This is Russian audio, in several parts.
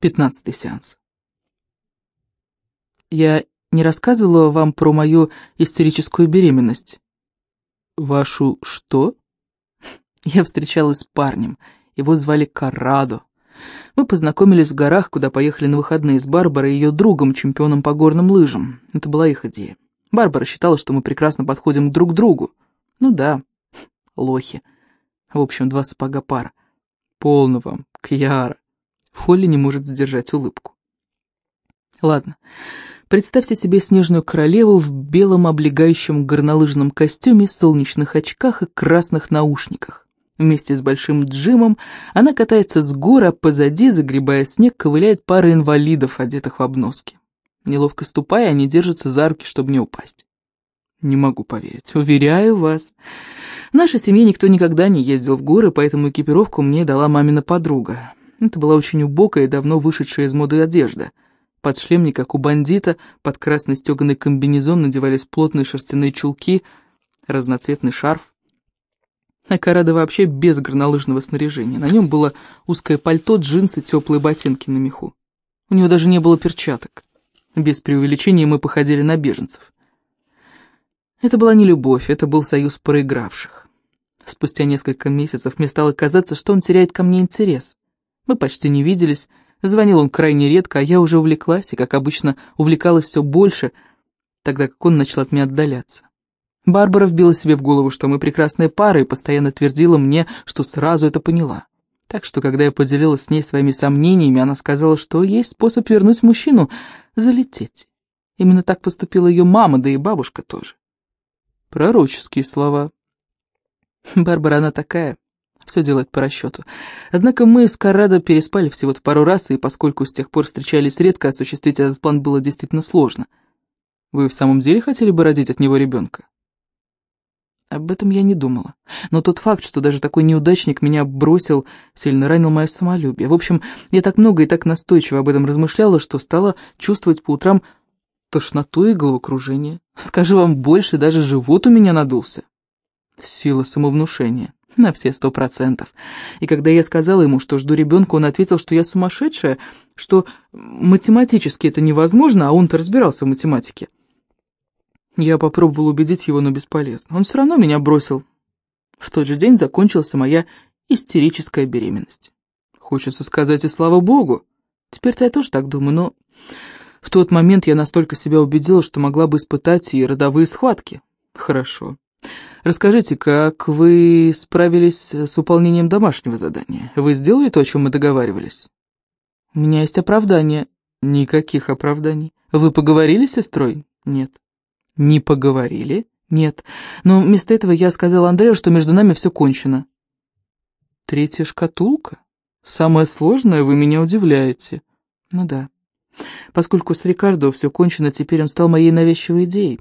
Пятнадцатый сеанс. Я не рассказывала вам про мою истерическую беременность. Вашу что? Я встречалась с парнем. Его звали Каррадо. Мы познакомились в горах, куда поехали на выходные с Барбарой и ее другом, чемпионом по горным лыжам. Это была их идея. Барбара считала, что мы прекрасно подходим друг к другу. Ну да, лохи. В общем, два сапога пара. Полно вам, Кьяра. Холли не может сдержать улыбку. Ладно, представьте себе снежную королеву в белом облегающем горнолыжном костюме, солнечных очках и красных наушниках. Вместе с большим Джимом она катается с гор, а позади, загребая снег, ковыляет пара инвалидов, одетых в обноски. Неловко ступая, они держатся за руки, чтобы не упасть. Не могу поверить, уверяю вас. В нашей семье никто никогда не ездил в горы, поэтому экипировку мне дала мамина подруга. Это была очень убогая и давно вышедшая из моды одежда. Под шлемник, как у бандита, под красный стеганый комбинезон надевались плотные шерстяные чулки, разноцветный шарф. Акарада вообще без горнолыжного снаряжения. На нем было узкое пальто, джинсы, теплые ботинки на меху. У него даже не было перчаток. Без преувеличения мы походили на беженцев. Это была не любовь, это был союз проигравших. Спустя несколько месяцев мне стало казаться, что он теряет ко мне интерес. Мы почти не виделись, звонил он крайне редко, а я уже увлеклась, и, как обычно, увлекалась все больше, тогда как он начал от меня отдаляться. Барбара вбила себе в голову, что мы прекрасная пара, и постоянно твердила мне, что сразу это поняла. Так что, когда я поделилась с ней своими сомнениями, она сказала, что есть способ вернуть мужчину — залететь. Именно так поступила ее мама, да и бабушка тоже. Пророческие слова. Барбара, она такая, все делает по расчету. Однако мы с Карадо переспали всего-то пару раз, и поскольку с тех пор встречались редко, осуществить этот план было действительно сложно. Вы в самом деле хотели бы родить от него ребенка? Об этом я не думала. Но тот факт, что даже такой неудачник меня бросил, сильно ранил мое самолюбие. В общем, я так много и так настойчиво об этом размышляла, что стала чувствовать по утрам тошноту и головокружение. Скажу вам больше, даже живот у меня надулся. Сила самовнушения. На все сто процентов. И когда я сказала ему, что жду ребенка, он ответил, что я сумасшедшая, что математически это невозможно, а он-то разбирался в математике. Я попробовал убедить его, но бесполезно. Он все равно меня бросил. В тот же день закончилась моя истерическая беременность. Хочется сказать и слава богу. Теперь-то я тоже так думаю, но в тот момент я настолько себя убедила, что могла бы испытать и родовые схватки. Хорошо. Расскажите, как вы справились с выполнением домашнего задания? Вы сделали то, о чем мы договаривались? У меня есть оправдание. Никаких оправданий. Вы поговорили с сестрой? Нет. Не поговорили? Нет. Но вместо этого я сказала Андрею, что между нами все кончено. Третья шкатулка? Самое сложное, вы меня удивляете. Ну да. Поскольку с Рикардо все кончено, теперь он стал моей навязчивой идеей.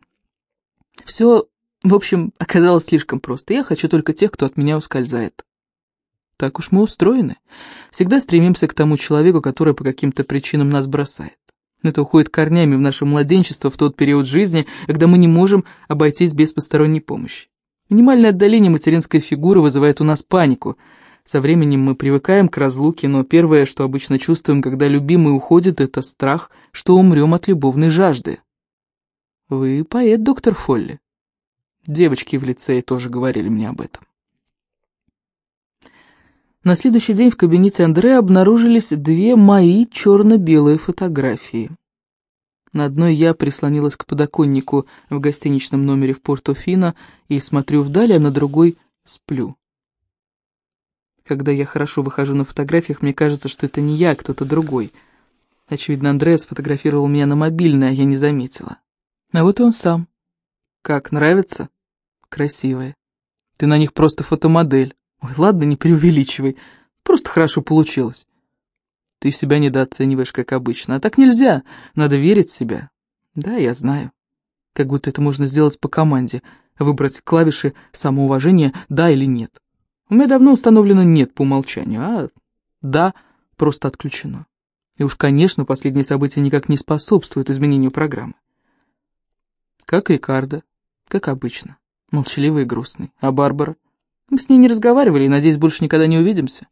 Все, в общем, оказалось слишком просто. Я хочу только тех, кто от меня ускользает. Так уж мы устроены. Всегда стремимся к тому человеку, который по каким-то причинам нас бросает. Это уходит корнями в наше младенчество в тот период жизни, когда мы не можем обойтись без посторонней помощи. Минимальное отдаление материнской фигуры вызывает у нас панику – со временем мы привыкаем к разлуке, но первое, что обычно чувствуем, когда любимый уходит, это страх, что умрем от любовной жажды. Вы поэт, доктор Фолли. Девочки в лицее тоже говорили мне об этом. На следующий день в кабинете Андрея обнаружились две мои черно-белые фотографии. На одной я прислонилась к подоконнику в гостиничном номере в Порто-Фино и смотрю вдали, а на другой сплю. Когда я хорошо выхожу на фотографиях, мне кажется, что это не я, а кто-то другой. Очевидно, Андреас сфотографировал меня на мобильный, а я не заметила. А вот и он сам. Как, нравится? Красивая. Ты на них просто фотомодель. Ой, ладно, не преувеличивай. Просто хорошо получилось. Ты себя недооцениваешь, как обычно. А так нельзя. Надо верить в себя. Да, я знаю. Как будто это можно сделать по команде. Выбрать клавиши самоуважения «да» или «нет». У меня давно установлено «нет» по умолчанию, а «да» просто отключено. И уж, конечно, последние события никак не способствуют изменению программы. Как Рикардо, как обычно, молчаливый и грустный. А Барбара? Мы с ней не разговаривали и, надеюсь, больше никогда не увидимся.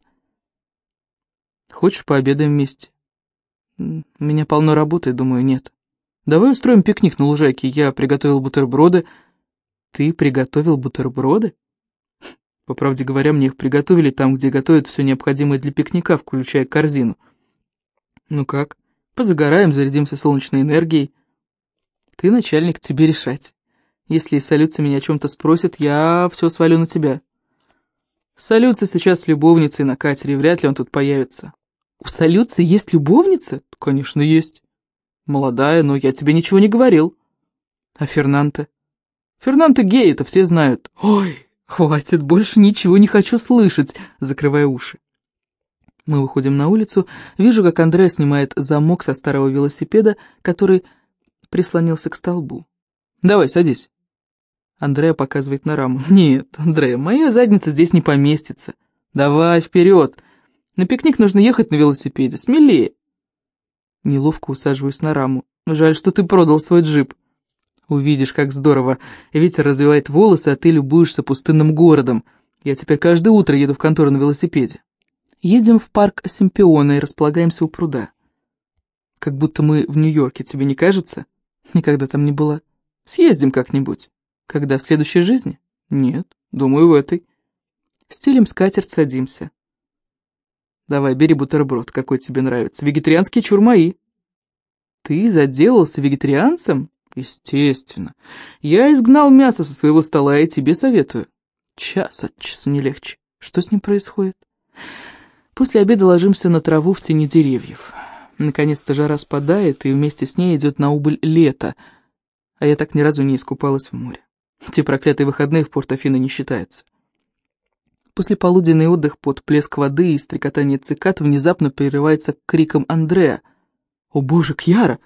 Хочешь, пообедаем вместе? У меня полно работы, думаю, нет. Давай устроим пикник на лужайке. Я приготовил бутерброды. Ты приготовил бутерброды? По правде говоря, мне их приготовили там, где готовят все необходимое для пикника, включая корзину. Ну как? Позагораем, зарядимся солнечной энергией. Ты начальник, тебе решать. Если Салютца меня о чем-то спросит, я все свалю на тебя. Салютца сейчас с любовницей на катере, вряд ли он тут появится. У Салютца есть любовница? Конечно, есть. Молодая, но я тебе ничего не говорил. А Фернанте? Фернанте гей, это все знают. Ой, хватит, больше ничего не хочу слышать, закрывая уши. Мы выходим на улицу, вижу, как Андреа снимает замок со старого велосипеда, который прислонился к столбу. «Давай, садись». Андреа показывает на раму. «Нет, Андреа, моя задница здесь не поместится. Давай, вперед. На пикник нужно ехать на велосипеде, смелее». Неловко усаживаюсь на раму. «Жаль, что ты продал свой джип». «Увидишь, как здорово. Ветер развивает волосы, а ты любуешься пустынным городом. Я теперь каждое утро еду в контору на велосипеде». Едем в парк Симпиона и располагаемся у пруда. Как будто мы в Нью-Йорке, тебе не кажется? Никогда там не была. Съездим как-нибудь. Когда, в следующей жизни? Нет, думаю, в этой. Стелим скатерть, садимся. Давай, бери бутерброд, какой тебе нравится. Вегетарианские чурмаи. Ты заделался вегетарианцем? Естественно. Я изгнал мясо со своего стола и тебе советую. Час от часу не легче. Что с ним происходит? После обеда ложимся на траву в тени деревьев. Наконец-то жара спадает, и вместе с ней идет на убыль лето, а я так ни разу не искупалась в море. Те проклятые выходные в Порт-Афино не считаются. После полуденный отдых под плеск воды и стрекотание цикад внезапно прерывается криком Андрея. «О боже, Кьяра!»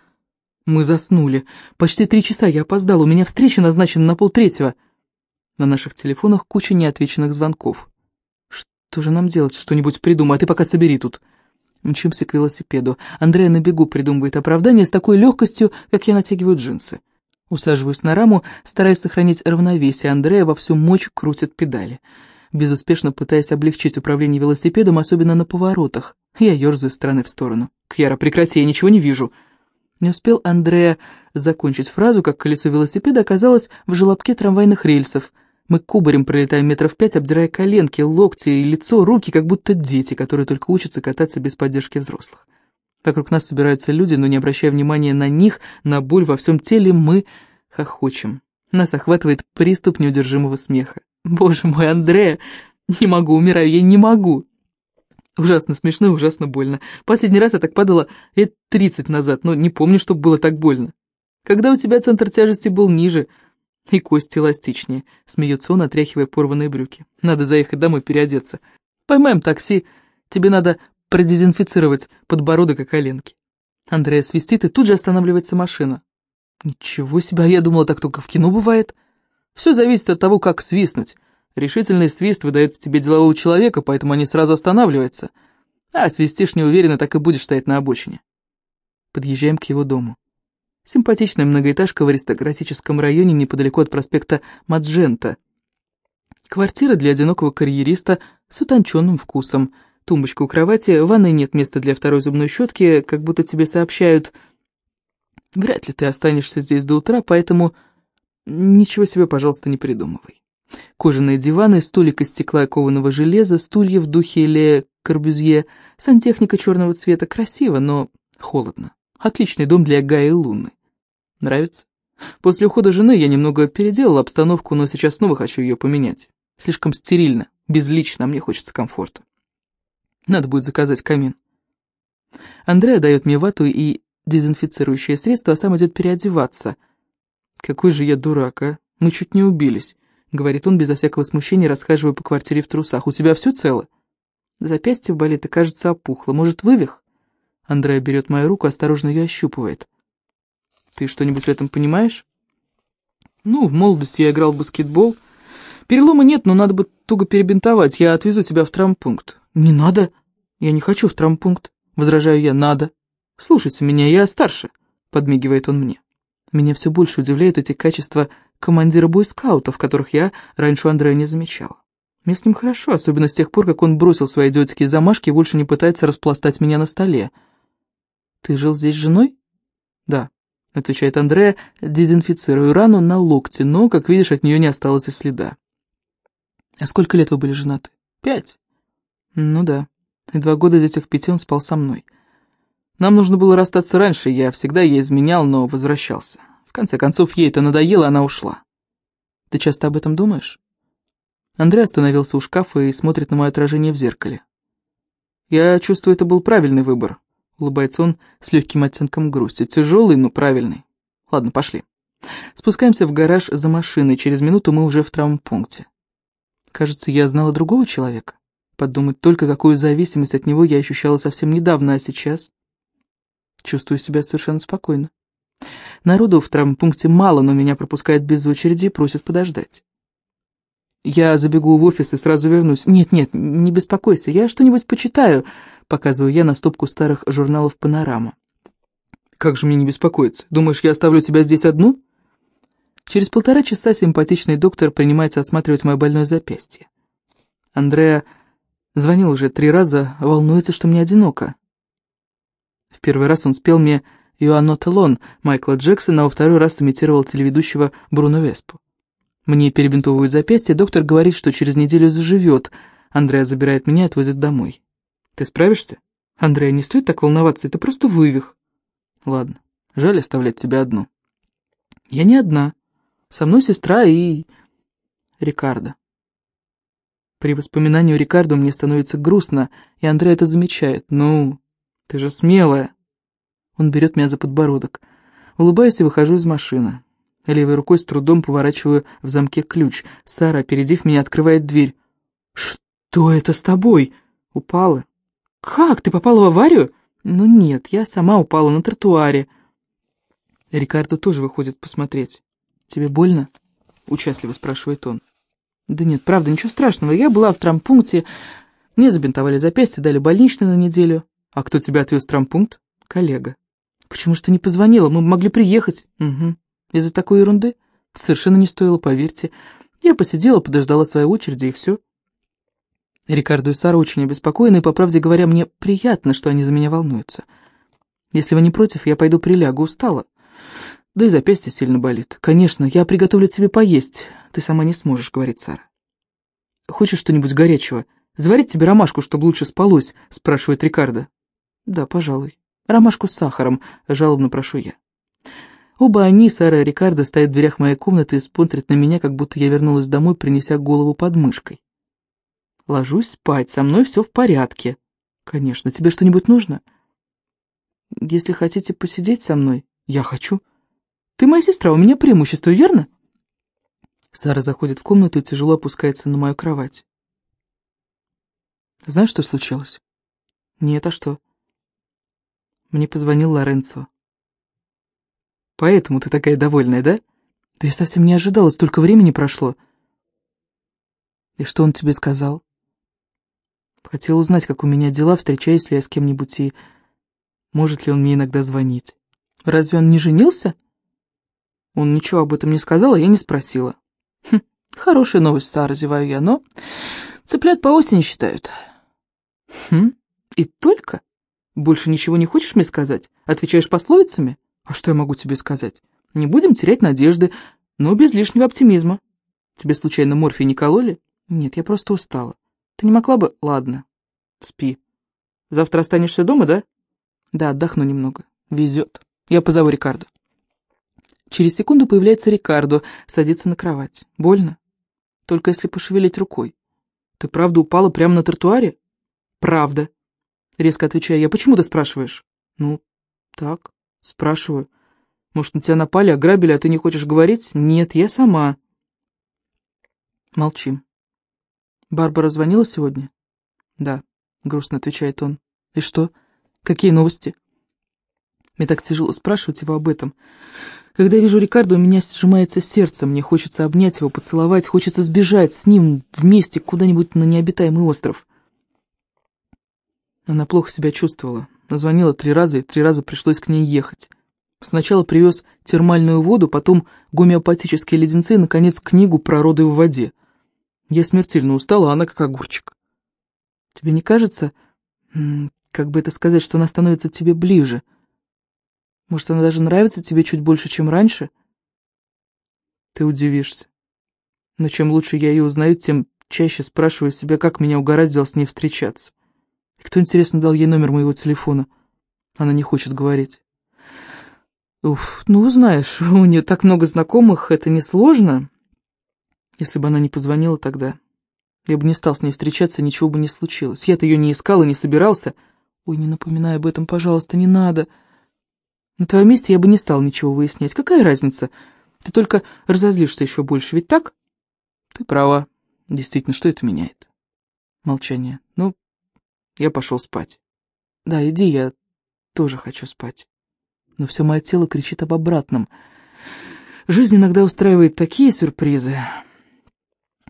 Мы заснули. Почти три часа я опоздал, у меня встреча назначена на полтретьего. На наших телефонах куча неотвеченных звонков. Что же нам делать? Что-нибудь придумай, а ты пока собери тут. Мчимся к велосипеду. Андрея на бегу придумывает оправдание с такой легкостью, как я натягиваю джинсы. Усаживаюсь на раму, стараясь сохранить равновесие. Андрея во всю мощь крутит педали. Безуспешно пытаясь облегчить управление велосипедом, особенно на поворотах. Я ерзаю с стороны в сторону. «Кьяра, прекрати, я ничего не вижу!» Не успел Андрея закончить фразу, как колесо велосипеда оказалось в желобке трамвайных рельсов. Мы кубарем пролетаем метров пять, обдирая коленки, локти и лицо, руки, как будто дети, которые только учатся кататься без поддержки взрослых. Вокруг нас собираются люди, но не обращая внимания на них, на боль во всем теле, мы хохочем. Нас охватывает приступ неудержимого смеха. «Боже мой, Андрея! Не могу, умираю, я не могу!» Ужасно смешно и ужасно больно. Последний раз я так падала лет тридцать назад, но не помню, чтобы было так больно. Когда у тебя центр тяжести был ниже, и кости эластичнее, смеется он, отряхивая порванные брюки. Надо заехать домой переодеться. Поймаем такси, тебе надо продезинфицировать подбородок и коленки. Андрея свистит, и тут же останавливается машина. Ничего себе, я думала, так только в кино бывает. Все зависит от того, как свистнуть. Решительный свист выдает в тебе делового человека, поэтому они сразу останавливаются. А свистишь неуверенно, так и будешь стоять на обочине. Подъезжаем к его дому. Симпатичная многоэтажка в аристократическом районе неподалеку от проспекта Маджента. Квартира для одинокого карьериста с утонченным вкусом. Тумбочка у кровати, в ванной нет места для второй зубной щетки, как будто тебе сообщают... Вряд ли ты останешься здесь до утра, поэтому ничего себе, пожалуйста, не придумывай. Кожаные диваны, столик из стекла и кованого железа, стулья в духе Ле Корбюзье, сантехника черного цвета. Красиво, но холодно. Отличный дом для Гаи и Луны. Нравится? После ухода жены я немного переделал обстановку, но сейчас снова хочу ее поменять. Слишком стерильно, безлично, а мне хочется комфорта. Надо будет заказать камин. Андреа дает мне вату и дезинфицирующее средство, а сам идет переодеваться. Какой же я дурак, а? Мы чуть не убились. — говорит он безо всякого смущения, расхаживая по квартире в трусах. «У тебя все цело?» Запястье болит и, кажется, опухло. Может, вывих? Андрея берет мою руку, осторожно ее ощупывает. «Ты что-нибудь в этом понимаешь?» «Ну, в молодости я играл в баскетбол. Перелома нет, но надо бы туго перебинтовать. Я отвезу тебя в травмпункт». «Не надо. Я не хочу в травмпункт». Возражаю я, «надо». «Слушайся меня, я старше», — подмигивает он мне. Меня все больше удивляют эти качества командира бойскаутов, которых я раньше Андрея не замечала. Мне с ним хорошо, особенно с тех пор, как он бросил свои идиотские замашки и больше не пытается распластать меня на столе. Ты жил здесь с женой? Да, отвечает Андрея, дезинфицирую рану на локте, но, как видишь, от нее не осталось и следа. А сколько лет вы были женаты? Пять. Ну да, и два года из этих пяти он спал со мной. Нам нужно было расстаться раньше, я всегда ей изменял, но возвращался. В конце концов, ей это надоело, она ушла. Ты часто об этом думаешь? Андрей остановился у шкафа и смотрит на мое отражение в зеркале. Я чувствую, это был правильный выбор. Улыбается он с легким оттенком грусти. Тяжелый, но правильный. Ладно, пошли. Спускаемся в гараж за машиной. Через минуту мы уже в травмпункте. Кажется, я знала другого человека. Подумать только, какую зависимость от него я ощущала совсем недавно, а сейчас... Чувствую себя совершенно спокойно. Народу в травмпункте мало, но меня пропускают без очереди и просят подождать. Я забегу в офис и сразу вернусь. Нет-нет, не беспокойся, я что-нибудь почитаю, показываю я на стопку старых журналов «Панорама». Как же мне не беспокоиться? Думаешь, я оставлю тебя здесь одну? Через полтора часа симпатичный доктор принимается осматривать мое больное запястье. Андреа звонил уже три раза, волнуется, что мне одиноко. В первый раз он спел мне «Юанно Телон» Майкла Джексона, а во второй раз имитировал телеведущего Бруно Веспу. Мне перебинтовывают запястье, доктор говорит, что через неделю заживет. Андреа забирает меня и отвозит домой. Ты справишься? Андреа, не стоит так волноваться, это просто вывих. Ладно, жаль оставлять тебя одну. Я не одна. Со мной сестра и... Рикардо. При воспоминании о Рикардо мне становится грустно, и Андрей это замечает. «Ну, ты же смелая!» Он берет меня за подбородок. Улыбаюсь и выхожу из машины. Левой рукой с трудом поворачиваю в замке ключ. Сара, опередив меня, открывает дверь. «Что это с тобой?» «Упала». «Как? Ты попала в аварию?» «Ну нет, я сама упала на тротуаре». Рикардо тоже выходит посмотреть. «Тебе больно?» — участливо спрашивает он. Да нет, правда, ничего страшного. Я была в травмпункте. Мне забинтовали запястье, дали больничный на неделю. А кто тебя отвез в травмпункт? Коллега. Почему же ты не позвонила? Мы могли приехать. Угу. Из-за такой ерунды? Совершенно не стоило, поверьте. Я посидела, подождала своей очереди, и все. Рикардо и Сара очень обеспокоены, и, по правде говоря, мне приятно, что они за меня волнуются. Если вы не против, я пойду прилягу, устала. Да и запястье сильно болит. Конечно, я приготовлю тебе поесть. Ты сама не сможешь, говорит Сара. Хочешь что-нибудь горячего? Заварить тебе ромашку, чтобы лучше спалось, спрашивает Рикардо. Да, пожалуй. Ромашку с сахаром, жалобно прошу я. Оба они, Сара и Рикардо, стоят в дверях моей комнаты и смотрят на меня, как будто я вернулась домой, принеся голову под мышкой. Ложусь спать, со мной все в порядке. Конечно, тебе что-нибудь нужно? Если хотите посидеть со мной, я хочу. Ты моя сестра, у меня преимущество, верно?» Сара заходит в комнату и тяжело опускается на мою кровать. «Знаешь, что случилось?» «Нет, а что?» Мне позвонил Лоренцо. «Поэтому ты такая довольная, да?» «Да я совсем не ожидала, столько времени прошло». «И что он тебе сказал?» «Хотел узнать, как у меня дела, встречаюсь ли я с кем-нибудь и может ли он мне иногда звонить. Разве он не женился?» Он ничего об этом не сказал, а я не спросила. Хм, хорошая новость, Сара, зеваю я, но цыплят по осени считают. Хм, и только? Больше ничего не хочешь мне сказать? Отвечаешь пословицами? А что я могу тебе сказать? Не будем терять надежды, но без лишнего оптимизма. Тебе случайно морфий не кололи? Нет, я просто устала. Ты не могла бы... Ладно, спи. Завтра останешься дома, да? Да, отдохну немного. Везет. Я позову Рикардо. Через секунду появляется Рикардо, садится на кровать. Больно? Только если пошевелить рукой. Ты правда упала прямо на тротуаре? Правда. Резко отвечаю я. Почему ты спрашиваешь? Ну, так, спрашиваю. Может, на тебя напали, ограбили, а ты не хочешь говорить? Нет, я сама. Молчим. Барбара звонила сегодня? Да, грустно отвечает он. И что? Какие новости? Мне так тяжело спрашивать его об этом. Когда я вижу Рикардо, у меня сжимается сердце, мне хочется обнять его, поцеловать, хочется сбежать с ним вместе куда-нибудь на необитаемый остров. Она плохо себя чувствовала. Назвонила три раза, и три раза пришлось к ней ехать. Сначала привез термальную воду, потом гомеопатические леденцы и, наконец, книгу про роды в воде. Я смертельно устала, а она как огурчик. Тебе не кажется, как бы это сказать, что она становится тебе ближе? Может, она даже нравится тебе чуть больше, чем раньше? Ты удивишься. Но чем лучше я ее узнаю, тем чаще спрашиваю себя, как меня угораздило с ней встречаться. И кто, интересно, дал ей номер моего телефона? Она не хочет говорить. Уф, ну, знаешь, у нее так много знакомых, это несложно. Если бы она не позвонила тогда, я бы не стал с ней встречаться, ничего бы не случилось. Я-то ее не искал и не собирался. Ой, не напоминай об этом, пожалуйста, не надо. На твоем месте я бы не стал ничего выяснять. Какая разница? Ты только разозлишься еще больше, ведь так? Ты права. Действительно, что это меняет? Молчание. Ну, я пошел спать. Да, иди, я тоже хочу спать. Но все мое тело кричит об обратном. Жизнь иногда устраивает такие сюрпризы.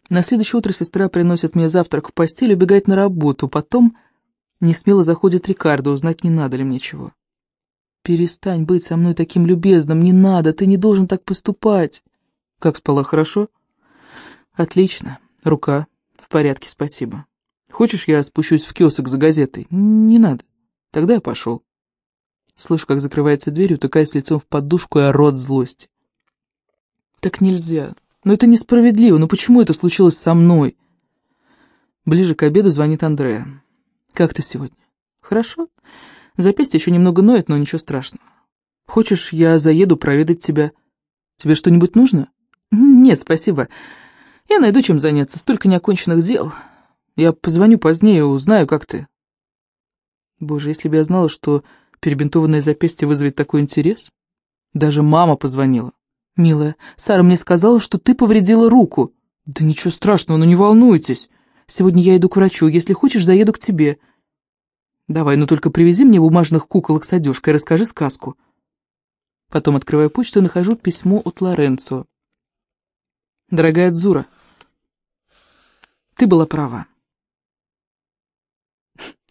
На следующее утро сестра приносит мне завтрак в постель, убегает на работу. Потом не смело заходит Рикардо, узнать, не надо ли мне чего. «Перестань быть со мной таким любезным, не надо, ты не должен так поступать». «Как спала, хорошо?» «Отлично. Рука. В порядке, спасибо. Хочешь, я спущусь в киоск за газетой?» «Не надо. Тогда я пошел». Слышу, как закрывается дверь, утыкаясь лицом в подушку и рот злости. «Так нельзя. Но это несправедливо. Но почему это случилось со мной?» Ближе к обеду звонит Андрея. «Как ты сегодня?» «Хорошо. Запястье еще немного ноет, но ничего страшного. Хочешь, я заеду проведать тебя? Тебе что-нибудь нужно?» «Нет, спасибо. Я найду чем заняться. Столько неоконченных дел. Я позвоню позднее, узнаю, как ты». Боже, если бы я знала, что перебинтованное запястье вызовет такой интерес. Даже мама позвонила. «Милая, Сара мне сказала, что ты повредила руку». «Да ничего страшного, но ну не волнуйтесь. Сегодня я иду к врачу. Если хочешь, заеду к тебе». «Давай, ну только привези мне бумажных куколок с одежкой расскажи сказку». Потом открываю почту и нахожу письмо от Лоренцо. «Дорогая Дзура, ты была права.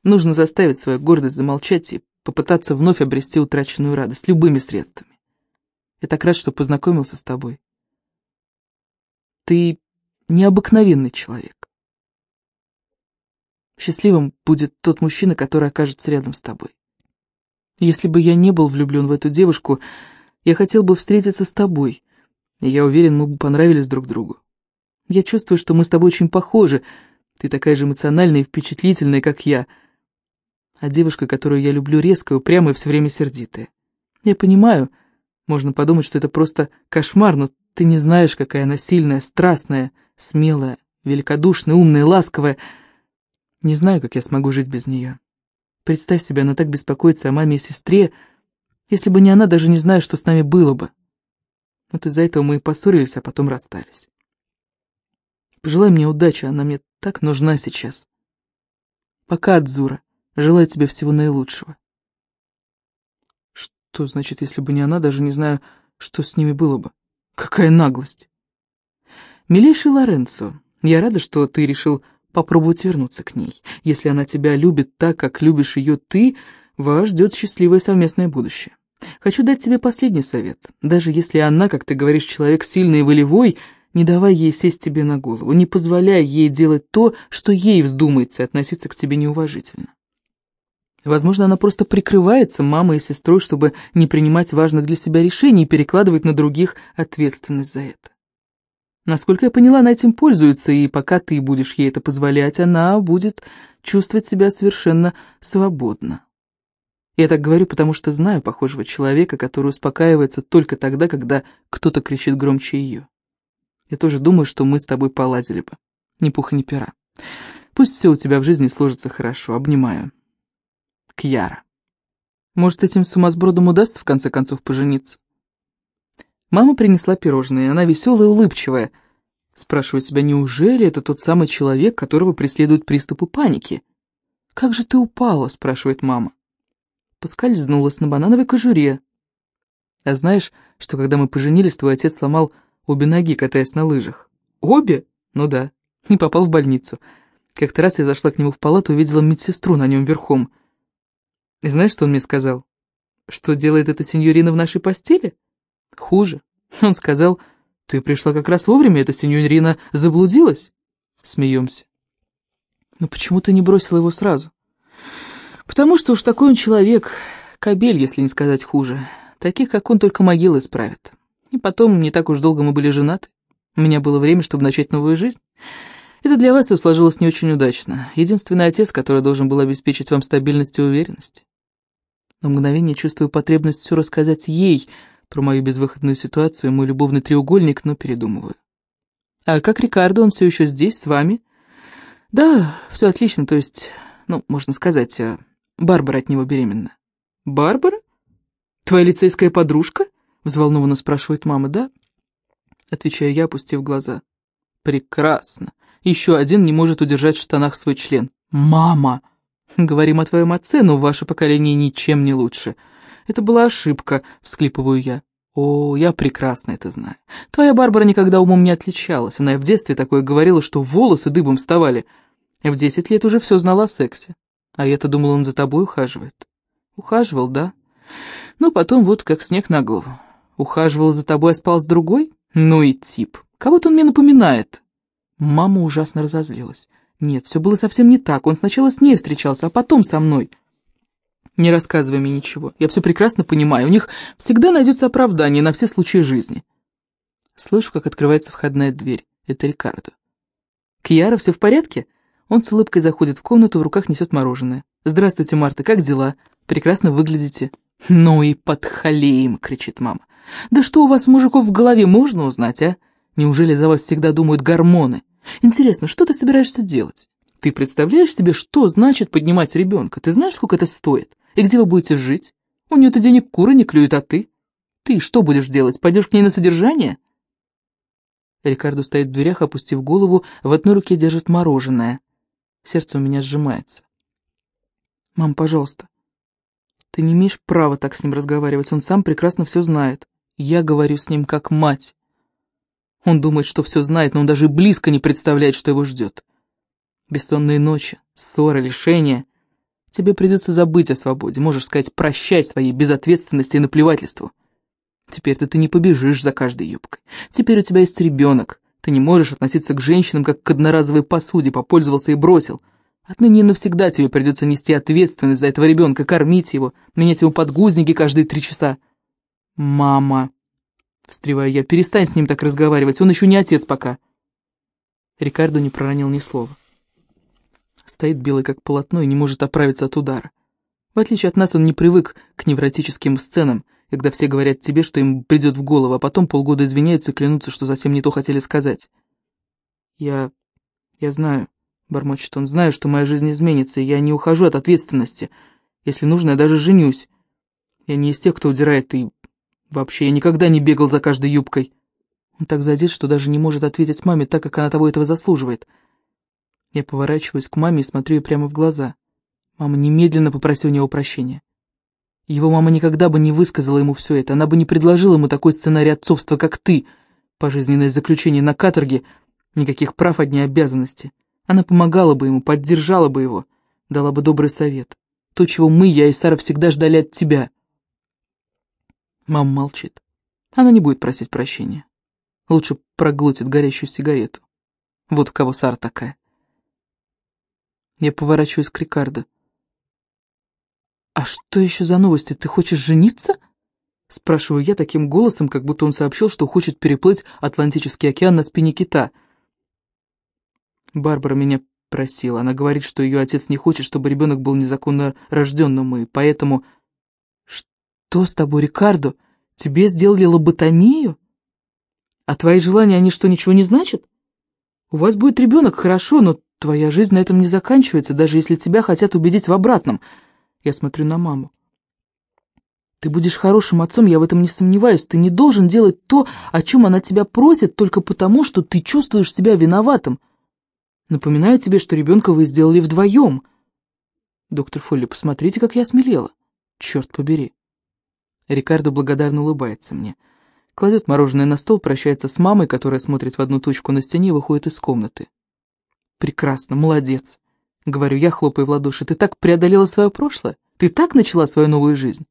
Нужно заставить свою гордость замолчать и попытаться вновь обрести утраченную радость любыми средствами. Я так рад, что познакомился с тобой. Ты необыкновенный человек. Счастливым будет тот мужчина, который окажется рядом с тобой. Если бы я не был влюблен в эту девушку, я хотел бы встретиться с тобой, и я уверен, мы бы понравились друг другу. Я чувствую, что мы с тобой очень похожи, ты такая же эмоциональная и впечатлительная, как я — а девушка, которую я люблю, резкая, упрямая и все время сердитая. Я понимаю, можно подумать, что это просто кошмар, но ты не знаешь, какая она сильная, страстная, смелая, великодушная, умная, ласковая. Не знаю, как я смогу жить без нее. Представь себе, она так беспокоится о маме и сестре. Если бы не она, даже не знаю, что с нами было бы. Вот из-за этого мы и поссорились, а потом расстались. Пожелай мне удачи, она мне так нужна сейчас. Пока, Адзура. Желаю тебе всего наилучшего. Что значит, если бы не она, даже не знаю, что с ними было бы? Какая наглость! Милейший Лоренцо, я рада, что ты решил попробовать вернуться к ней. Если она тебя любит так, как любишь ее ты, вас ждет счастливое совместное будущее. Хочу дать тебе последний совет. Даже если она, как ты говоришь, человек сильный и волевой, не давай ей сесть тебе на голову, не позволяй ей делать то, что ей вздумается относиться к тебе неуважительно. Возможно, она просто прикрывается мамой и сестрой, чтобы не принимать важных для себя решений и перекладывать на других ответственность за это. Насколько я поняла, она этим пользуется, и пока ты будешь ей это позволять, она будет чувствовать себя совершенно свободно. Я так говорю, потому что знаю похожего человека, который успокаивается только тогда, когда кто-то кричит громче ее. Я тоже думаю, что мы с тобой поладили бы. Ни пуха, ни пера. Пусть все у тебя в жизни сложится хорошо. Обнимаю. Кьяра. Может, этим сумасбродом удастся в конце концов пожениться? Мама принесла пирожные, она веселая и улыбчивая. Спрашиваю себя, неужели это тот самый человек, которого преследуют приступы паники? «Как же ты упала?» — спрашивает мама. Поскользнулась на банановой кожуре. А знаешь, что когда мы поженились, твой отец сломал обе ноги, катаясь на лыжах? Обе? Ну да. И попал в больницу. Как-то раз я зашла к нему в палату и увидела медсестру на нем верхом. И знаешь, что он мне сказал? Что делает эта сеньорина в нашей постели? Хуже. Он сказал, ты пришла как раз вовремя, эта сеньорина заблудилась. Смеемся. Но почему ты не бросила его сразу? Потому что уж такой он человек, кобель, если не сказать хуже. Таких, как он, только могилы исправят. И потом, не так уж долго мы были женаты. У меня было время, чтобы начать новую жизнь. Это для вас все сложилось не очень удачно. Единственный отец, который должен был обеспечить вам стабильность и уверенность. На мгновение чувствую потребность все рассказать ей про мою безвыходную ситуацию, мой любовный треугольник, но передумываю. А как Рикардо, он все еще здесь, с вами? Да, все отлично, то есть, ну, можно сказать, а Барбара от него беременна. Барбара? Твоя лицейская подружка? Взволнованно спрашивает мама, да? Отвечаю я, опустив глаза. Прекрасно. Еще один не может удержать в штанах свой член. «Мама!» «Говорим о твоем отце, но ваше поколение ничем не лучше. Это была ошибка», — всклипываю я. «О, я прекрасно это знаю. Твоя Барбара никогда умом не отличалась. Она и в детстве такое говорила, что волосы дыбом вставали. В десять лет уже все знала о сексе. А я-то думал, он за тобой ухаживает». «Ухаживал, да. Но потом вот как снег на голову. Ухаживал за тобой, а спал с другой? Ну и тип. Кого-то он мне напоминает». Мама ужасно разозлилась. Нет, все было совсем не так. Он сначала с ней встречался, а потом со мной. Не рассказывай мне ничего. Я все прекрасно понимаю. У них всегда найдется оправдание на все случаи жизни. Слышу, как открывается входная дверь. Это Рикардо. Кьяра, все в порядке? Он с улыбкой заходит в комнату, в руках несет мороженое. «Здравствуйте, Марта, как дела? Прекрасно выглядите». «Ну и подхалеем!» — кричит мама. «Да что у вас, мужиков, в голове можно узнать, а? Неужели за вас всегда думают гормоны?» Интересно, что ты собираешься делать? Ты представляешь себе, что значит поднимать ребенка? Ты знаешь, сколько это стоит? И где вы будете жить? У нее-то денег куры не клюют, а ты? Ты что будешь делать? Пойдешь к ней на содержание?» Рикардо стоит в дверях, опустив голову, в одной руке держит мороженое. Сердце у меня сжимается. «Мам, пожалуйста, ты не имеешь права так с ним разговаривать, он сам прекрасно все знает. Я говорю с ним как мать». Он думает, что все знает, но он даже близко не представляет, что его ждет. Бессонные ночи, ссоры, лишения. Тебе придется забыть о свободе, можешь сказать «прощай» своей безответственности и наплевательству. Теперь-то ты не побежишь за каждой юбкой. Теперь у тебя есть ребенок. Ты не можешь относиться к женщинам, как к одноразовой посуде, попользовался и бросил. Отныне навсегда тебе придется нести ответственность за этого ребенка, кормить его, менять ему подгузники каждые три часа. Мама. Встреваю я. «Перестань с ним так разговаривать, он еще не отец пока». Рикардо не проронил ни слова. Стоит белый как полотно и не может оправиться от удара. В отличие от нас, он не привык к невротическим сценам, когда все говорят тебе, что им придет в голову, а потом полгода извиняются и клянутся, что совсем не то хотели сказать. «Я... я знаю», — бормочет он, — «знаю, что моя жизнь изменится, и я не ухожу от ответственности. Если нужно, я даже женюсь. Я не из тех, кто удирает и Вообще, я никогда не бегал за каждой юбкой. Он так задет, что даже не может ответить маме так, как она того этого заслуживает. Я поворачиваюсь к маме и смотрю ей прямо в глаза. Мама немедленно попросила у него прощения. Его мама никогда бы не высказала ему все это, она бы не предложила ему такой сценарий отцовства, как ты, пожизненное заключение на каторге, никаких прав, одни обязанности. Она помогала бы ему, поддержала бы его, дала бы добрый совет. То, чего мы, я и Сара всегда ждали от тебя — Мама молчит. Она не будет просить прощения. Лучше проглотит горящую сигарету. Вот кого Сара такая. Я поворачиваюсь к Рикардо. «А что еще за новости? Ты хочешь жениться?» Спрашиваю я таким голосом, как будто он сообщил, что хочет переплыть Атлантический океан на спине кита. Барбара меня просила. Она говорит, что ее отец не хочет, чтобы ребенок был незаконно рожденным, и поэтому... «Что с тобой, Рикардо? Тебе сделали лоботомию? А твои желания, они что, ничего не значат? У вас будет ребенок, хорошо, но твоя жизнь на этом не заканчивается, даже если тебя хотят убедить в обратном». Я смотрю на маму. Ты будешь хорошим отцом, я в этом не сомневаюсь. Ты не должен делать то, о чем она тебя просит, только потому, что ты чувствуешь себя виноватым. Напоминаю тебе, что ребенка вы сделали вдвоем. Доктор Фолли, посмотрите, как я смелела. Черт побери. Рикардо благодарно улыбается мне. Кладет мороженое на стол, прощается с мамой, которая смотрит в одну точку на стене и выходит из комнаты. «Прекрасно, молодец!» — говорю я, хлопая в ладоши. «Ты так преодолела свое прошлое? Ты так начала свою новую жизнь?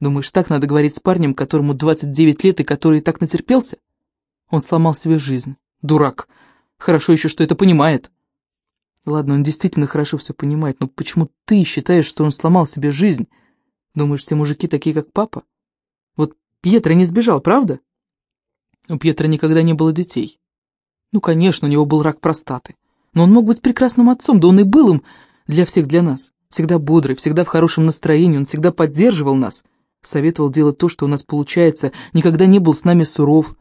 Думаешь, так надо говорить с парнем, которому 29 лет и который так натерпелся? Он сломал себе жизнь. Дурак. Хорошо еще, что это понимает». Ладно, он действительно хорошо все понимает, но почему ты считаешь, что он сломал себе жизнь? Думаешь, все мужики такие, как папа? Вот Пьетро не сбежал, правда? У Пьетро никогда не было детей. Ну, конечно, у него был рак простаты. Но он мог быть прекрасным отцом, да он и был им для всех, для нас. Всегда бодрый, всегда в хорошем настроении, он всегда поддерживал нас. Советовал делать то, что у нас получается, никогда не был с нами суров,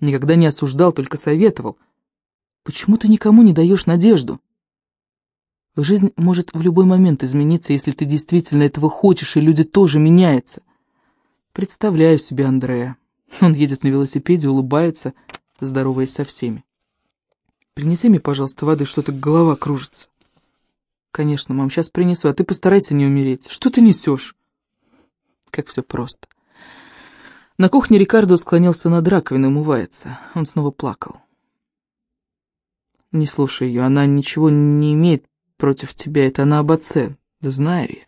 никогда не осуждал, только советовал. Почему ты никому не даешь надежду? Жизнь может в любой момент измениться, если ты действительно этого хочешь, и люди тоже меняются. Представляю себе Андрея. Он едет на велосипеде, улыбается, здороваясь со всеми. Принеси мне, пожалуйста, воды, что-то голова кружится. Конечно, мам, сейчас принесу, а ты постарайся не умереть. Что ты несешь? Как все просто. На кухне Рикардо склонился над раковиной, умывается. Он снова плакал. Не слушай ее, она ничего не имеет против тебя, это она об отце. Да знаю я.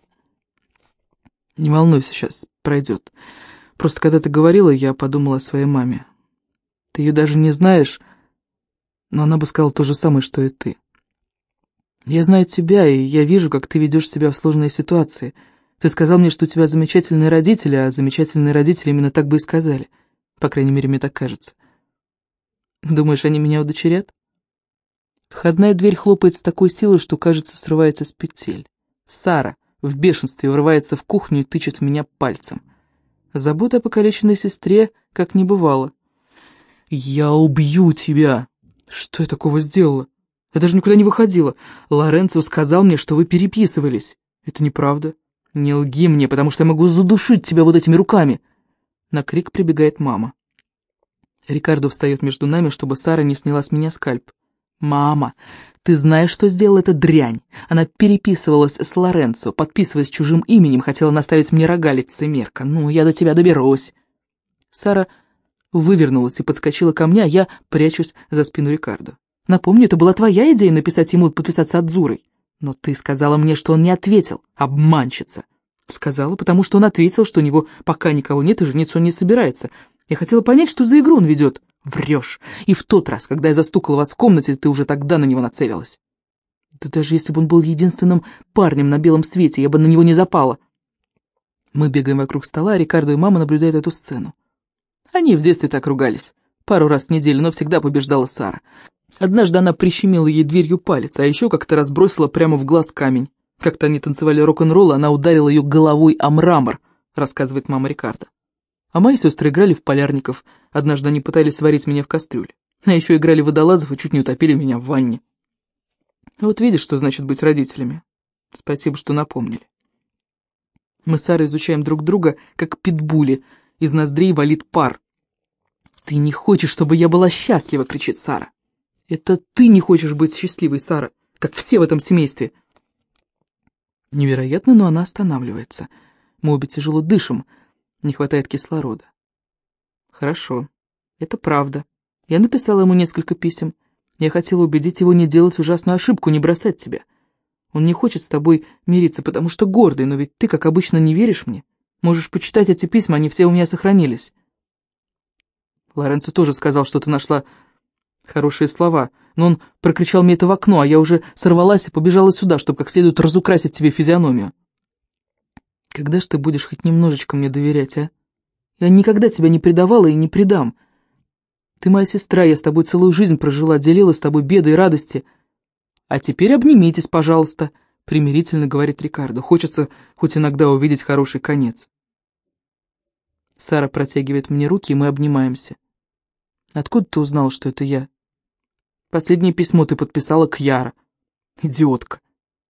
Не волнуйся, сейчас пройдет. Просто когда ты говорила, я подумала о своей маме. Ты ее даже не знаешь, но она бы сказала то же самое, что и ты. Я знаю тебя, и я вижу, как ты ведешь себя в сложной ситуации. Ты сказал мне, что у тебя замечательные родители, а замечательные родители именно так бы и сказали. По крайней мере, мне так кажется. Думаешь, они меня удочерят? Входная дверь хлопает с такой силой, что, кажется, срывается с петель. Сара в бешенстве врывается в кухню и тычет меня пальцем. Забота о покалеченной сестре как не бывало. «Я убью тебя!» «Что я такого сделала? Я даже никуда не выходила. Лоренцо сказал мне, что вы переписывались. Это неправда. Не лги мне, потому что я могу задушить тебя вот этими руками!» На крик прибегает мама. Рикардо встает между нами, чтобы Сара не сняла с меня скальп. «Мама, ты знаешь, что сделала эта дрянь? Она переписывалась с Лоренцо, подписываясь чужим именем, хотела наставить мне рога лицемерка. Ну, я до тебя доберусь». Сара вывернулась и подскочила ко мне, а я прячусь за спину Рикардо. «Напомню, это была твоя идея написать ему подписаться Адзурой. Но ты сказала мне, что он не ответил. Обманщица!» Сказала, потому что он ответил, что у него пока никого нет и жениться он не собирается. Я хотела понять, что за игру он ведет. Врешь. И в тот раз, когда я застукала вас в комнате, ты уже тогда на него нацелилась. Да даже если бы он был единственным парнем на белом свете, я бы на него не запала. Мы бегаем вокруг стола, а Рикардо и мама наблюдают эту сцену. Они в детстве так ругались. Пару раз в неделю, но всегда побеждала Сара. Однажды она прищемила ей дверью палец, а еще как-то разбросила прямо в глаз камень. Как-то они танцевали рок-н-ролл, она ударила ее головой о мрамор, рассказывает мама Рикардо. А мои сестры играли в полярников. Однажды они пытались сварить меня в кастрюле. А еще играли в водолазов и чуть не утопили меня в ванне. Вот видишь, что значит быть родителями. Спасибо, что напомнили. Мы с Сарой изучаем друг друга, как питбули. Из ноздрей валит пар. «Ты не хочешь, чтобы я была счастлива!» — кричит Сара. «Это ты не хочешь быть счастливой, Сара, как все в этом семействе!» Невероятно, но она останавливается. Мы обе тяжело дышим, не хватает кислорода. Хорошо, это правда. Я написала ему несколько писем. Я хотела убедить его не делать ужасную ошибку, не бросать тебя. Он не хочет с тобой мириться, потому что гордый, но ведь ты, как обычно, не веришь мне. Можешь почитать эти письма, они все у меня сохранились. Лоренцо тоже сказал, что ты нашла хорошие слова, но он прокричал мне это в окно, а я уже сорвалась и побежала сюда, чтобы как следует разукрасить тебе физиономию. Когда ж ты будешь хоть немножечко мне доверять, а? Я никогда тебя не предавала и не предам. Ты моя сестра, я с тобой целую жизнь прожила, делила с тобой беды и радости. А теперь обнимитесь, пожалуйста, примирительно говорит Рикардо. Хочется хоть иногда увидеть хороший конец. Сара протягивает мне руки, и мы обнимаемся. Откуда ты узнал, что это я? Последнее письмо ты подписала к Яра. Идиотка.